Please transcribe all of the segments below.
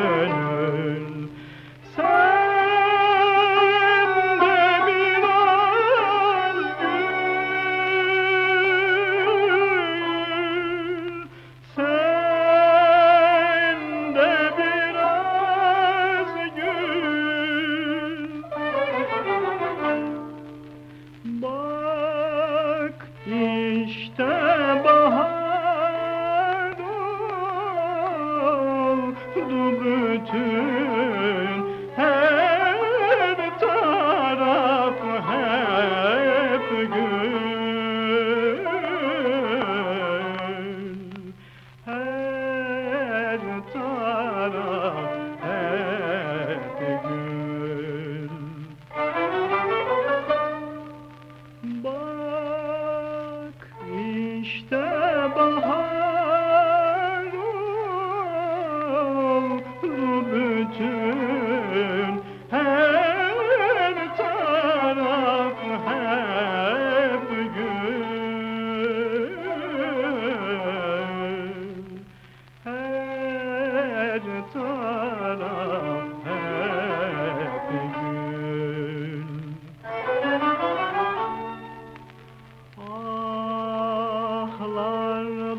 good. bütün taraf hep gül.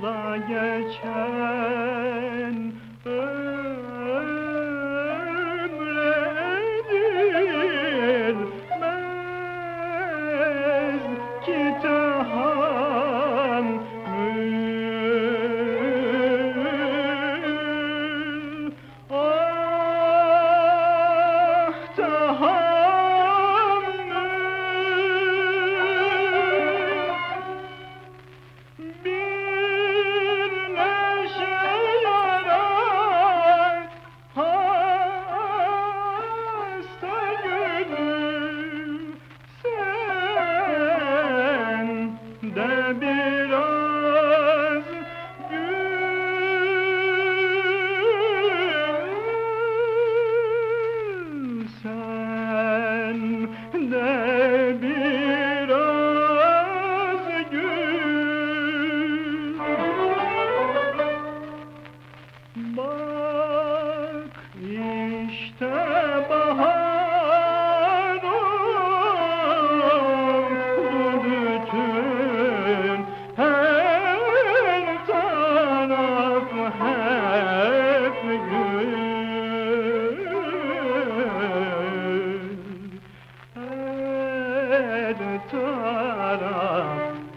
yola geçer. be tara